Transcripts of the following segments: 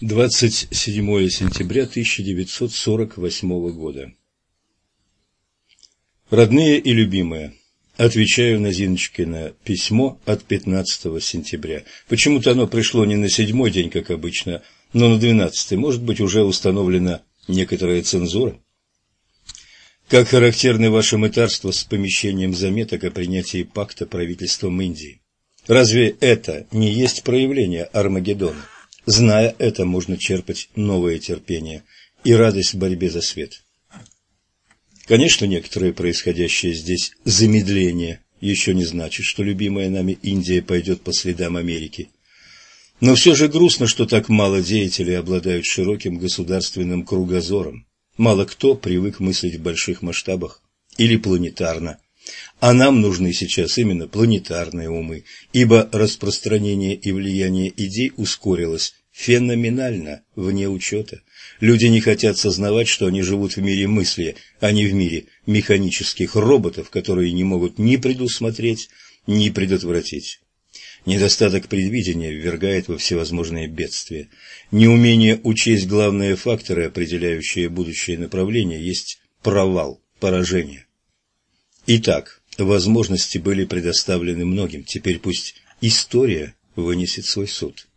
27 сентября 1948 года. Родные и любимые, отвечаю на Зиночкино письмо от 15 сентября. Почему-то оно пришло не на седьмой день, как обычно, но на двенадцатый. Может быть, уже установлена некоторая цензура? Как характерны ваши мытарства с помещением заметок о принятии пакта правительством Индии? Разве это не есть проявление Армагеддона? Зная это, можно черпать новое терпение и радость в борьбе за свет. Конечно, некоторые происходящее здесь замедление еще не значит, что любимая нами Индия пойдет по следам Америки. Но все же грустно, что так мало деятелей обладают широким государственным кругозором. Мало кто привык мыслить в больших масштабах или планетарно. А нам нужны сейчас именно планетарные умы, ибо распространение и влияние идей ускорилось феноменально, вне учета. Люди не хотят сознавать, что они живут в мире мысли, а не в мире механических роботов, которые не могут ни предусмотреть, ни предотвратить. Недостаток предвидения ввергает во всевозможные бедствия. Неумение учесть главные факторы, определяющие будущее направление, есть провал, поражение. Итак, возможности были предоставлены многим, теперь пусть история вынесет свой суд.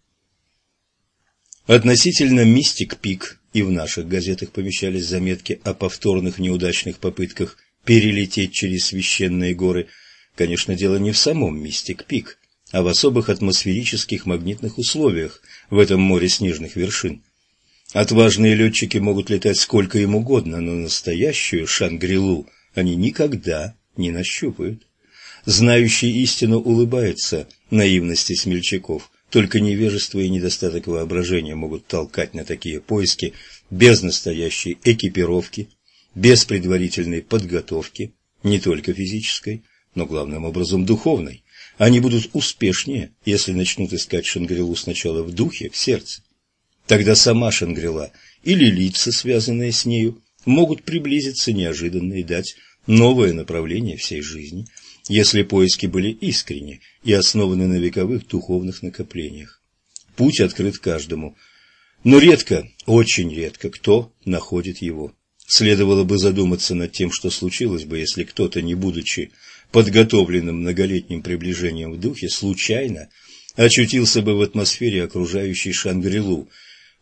Относительно «Мистик Пик» и в наших газетах помещались заметки о повторных неудачных попытках перелететь через священные горы. Конечно, дело не в самом «Мистик Пик», а в особых атмосферических магнитных условиях в этом море снежных вершин. Отважные летчики могут летать сколько им угодно, но настоящую Шангрилу они никогда не нащупают. Знающий истину улыбается наивности смельчаков – только невежество и недостаток воображения могут толкать на такие поиски без настоящей экипировки, без предварительной подготовки, не только физической, но главным образом духовной. Они будут успешнее, если начнут искать Шангрилу сначала в духе, в сердце. Тогда сама Шангрила или лица, связанные с нею, могут приблизиться неожиданно и дать новое направление всей жизни – если поиски были искренни и основаны на вековых духовных накоплениях. Путь открыт каждому, но редко, очень редко кто находит его. Следовало бы задуматься над тем, что случилось бы, если кто-то, не будучи подготовленным многолетним приближением в духе, случайно очутился бы в атмосфере окружающей Шангрилу,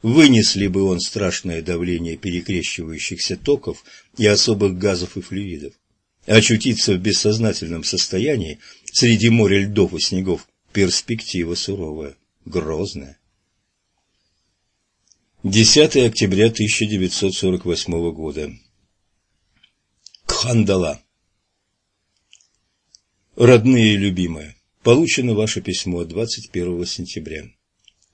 вынес ли бы он страшное давление перекрещивающихся токов и особых газов и флюидов очутиться в бессознательном состоянии среди моря льдов и снегов – перспектива суровая, грозная. 10 октября 1948 года. Кхандала. Родные и любимые, получено ваше письмо 21 сентября.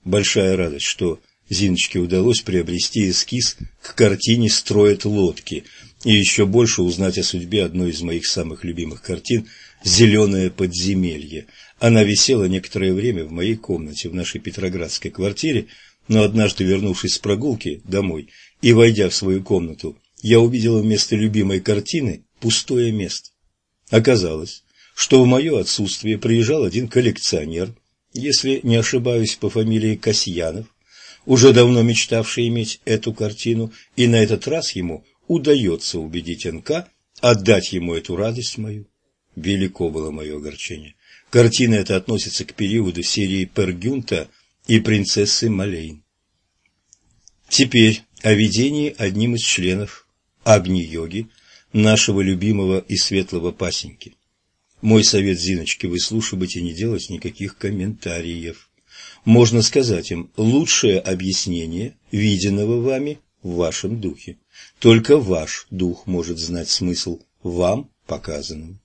Большая радость, что Зиночке удалось приобрести эскиз к картине «Строят лодки», и еще больше узнать о судьбе одной из моих самых любимых картин «Зеленое подземелье». Она висела некоторое время в моей комнате в нашей петроградской квартире, но однажды, вернувшись с прогулки домой и войдя в свою комнату, я увидела вместо любимой картины пустое место. Оказалось, что в мое отсутствие приезжал один коллекционер, если не ошибаюсь по фамилии Касьянов, уже давно мечтавший иметь эту картину, и на этот раз ему удается убедить НК отдать ему эту радость мою. Велико было мое огорчение. Картина эта относится к периоду серии Пергюнта и принцессы Малейн. Теперь о видении одним из членов Агни-йоги, нашего любимого и светлого пасеньки. Мой совет Зиночке выслушивать и не делать никаких комментариев. Можно сказать им лучшее объяснение виденного вами в вашем духе. Только ваш дух может знать смысл вам показанным.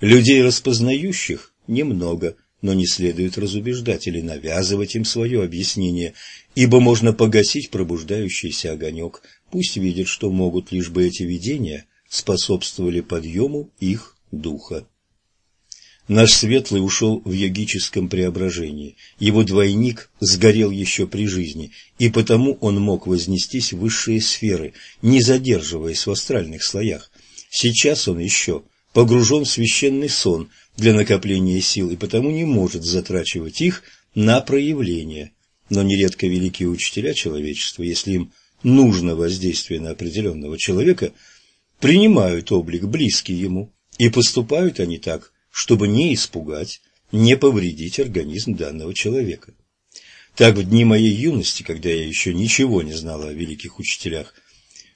Людей распознающих немного, но не следует разубеждать или навязывать им свое объяснение, ибо можно погасить пробуждающийся огонек, пусть видят, что могут, лишь бы эти видения способствовали подъему их духа. Наш Светлый ушел в йогическом преображении. Его двойник сгорел еще при жизни, и потому он мог вознестись в высшие сферы, не задерживаясь в астральных слоях. Сейчас он еще погружен в священный сон для накопления сил, и потому не может затрачивать их на проявление. но нередко великие учителя человечества, если им нужно воздействие на определенного человека, принимают облик близкий ему, и поступают они так, чтобы не испугать, не повредить организм данного человека. Так в дни моей юности, когда я еще ничего не знала о великих учителях,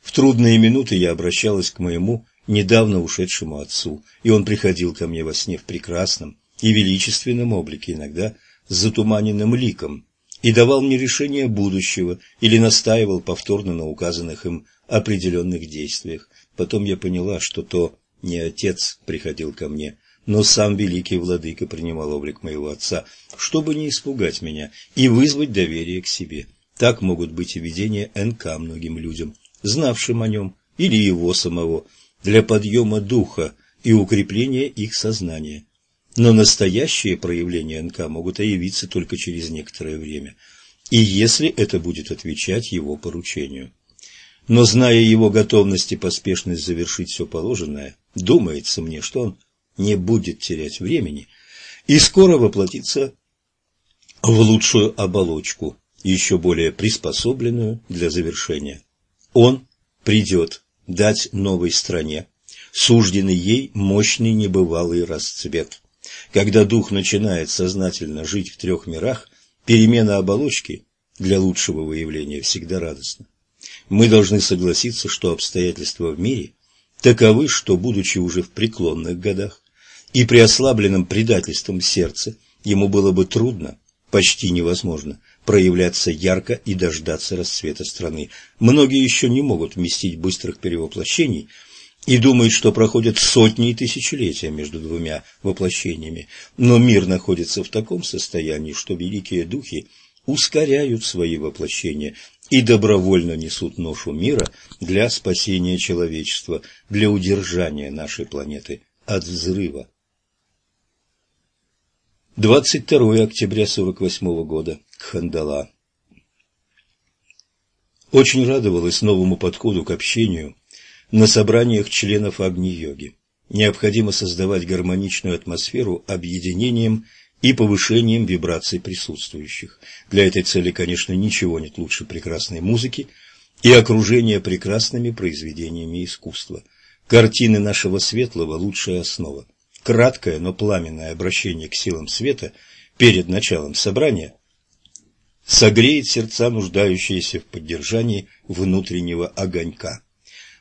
в трудные минуты я обращалась к моему недавно ушедшему отцу, и он приходил ко мне во сне в прекрасном и величественном облике, иногда с затуманенным ликом, и давал мне решение будущего или настаивал повторно на указанных им определенных действиях. Потом я поняла, что то не отец приходил ко мне, но сам великий владыка принимал облик моего отца, чтобы не испугать меня и вызвать доверие к себе. Так могут быть и видения НК многим людям, знавшим о нем или его самого, для подъема духа и укрепления их сознания. Но настоящие проявления НК могут явиться только через некоторое время, и если это будет отвечать его поручению. Но зная его готовность и поспешность завершить все положенное, думается мне, что он не будет терять времени и скоро воплотится в лучшую оболочку, еще более приспособленную для завершения. Он придет дать новой стране, сужденный ей мощный небывалый расцвет. Когда дух начинает сознательно жить в трех мирах, перемена оболочки для лучшего выявления всегда радостна. Мы должны согласиться, что обстоятельства в мире таковы, что, будучи уже в преклонных годах и при ослабленном предательством сердца, ему было бы трудно, почти невозможно, проявляться ярко и дождаться расцвета страны. Многие еще не могут вместить быстрых перевоплощений и думают, что проходят сотни и тысячелетия между двумя воплощениями. Но мир находится в таком состоянии, что великие духи ускоряют свои воплощения и добровольно несут ношу мира для спасения человечества, для удержания нашей планеты от взрыва. 22 октября 48 года. Кхандала. Очень радовалась новому подходу к общению на собраниях членов Агни-йоги. Необходимо создавать гармоничную атмосферу объединением и повышением вибраций присутствующих. Для этой цели, конечно, ничего нет лучше прекрасной музыки и окружения прекрасными произведениями искусства. Картины нашего светлого – лучшая основа. Краткое, но пламенное обращение к силам света перед началом собрания согреет сердца, нуждающиеся в поддержании внутреннего огонька.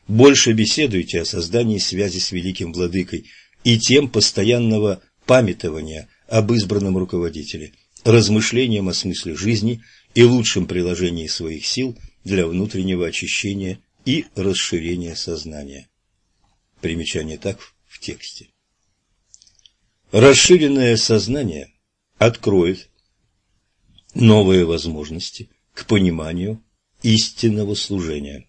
Больше беседуйте о создании связи с великим владыкой и тем постоянного памятования об избранном руководителе, размышлением о смысле жизни и лучшем приложении своих сил для внутреннего очищения и расширения сознания. Примечание так в тексте. Расширенное сознание откроет новые возможности к пониманию истинного служения,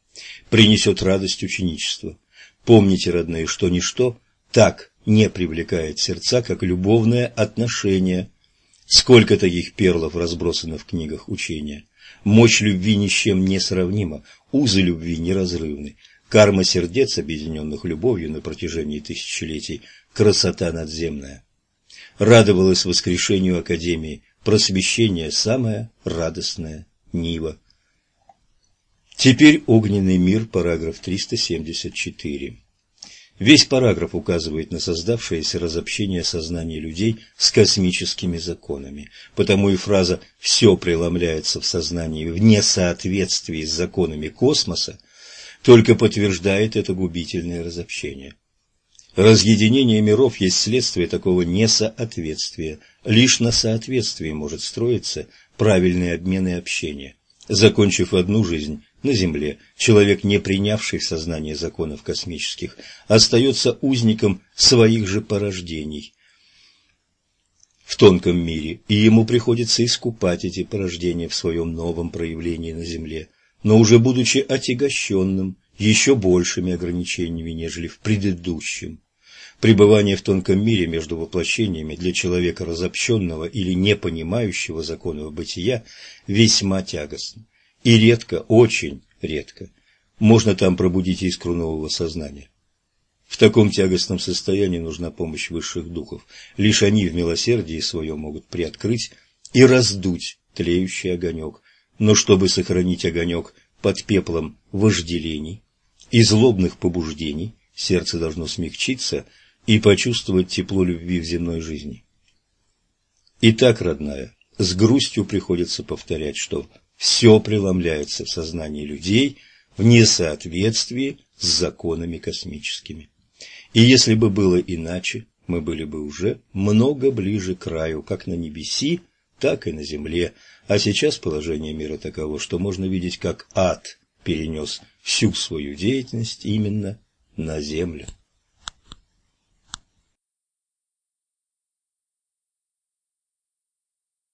принесет радость ученичества. Помните, родные, что ничто так не привлекает сердца, как любовное отношение. Сколько таких перлов разбросано в книгах учения. Мощь любви ни с чем не сравнима, узы любви неразрывны. Карма сердец, объединенных любовью на протяжении тысячелетий, красота надземная. Радовалась воскрешению Академии, просвещение – самая радостная нива. Теперь огненный мир, параграф 374. Весь параграф указывает на создавшееся разобщение сознания людей с космическими законами, потому и фраза «все преломляется в сознании в несоответствии с законами космоса» только подтверждает это губительное разобщение. Разъединение миров есть следствие такого несоответствия. Лишь на соответствии может строиться правильный обмен и общение. Закончив одну жизнь на Земле, человек, не принявший сознание законов космических, остается узником своих же порождений в тонком мире, и ему приходится искупать эти порождения в своем новом проявлении на Земле, но уже будучи отягощенным еще большими ограничениями, нежели в предыдущем. Пребывание в тонком мире между воплощениями для человека разобщенного или не понимающего законов бытия весьма тягостно. И редко, очень редко, можно там пробудить искру нового сознания. В таком тягостном состоянии нужна помощь высших духов. Лишь они в милосердии своем могут приоткрыть и раздуть тлеющий огонек, но чтобы сохранить огонек под пеплом вожделений и злобных побуждений, сердце должно смягчиться и почувствовать тепло любви в земной жизни. Итак, родная, с грустью приходится повторять, что все преломляется в сознании людей в несоответствии с законами космическими. И если бы было иначе, мы были бы уже много ближе к краю, как на небеси, так и на земле. А сейчас положение мира таково, что можно видеть, как ад перенес всю свою деятельность именно на землю.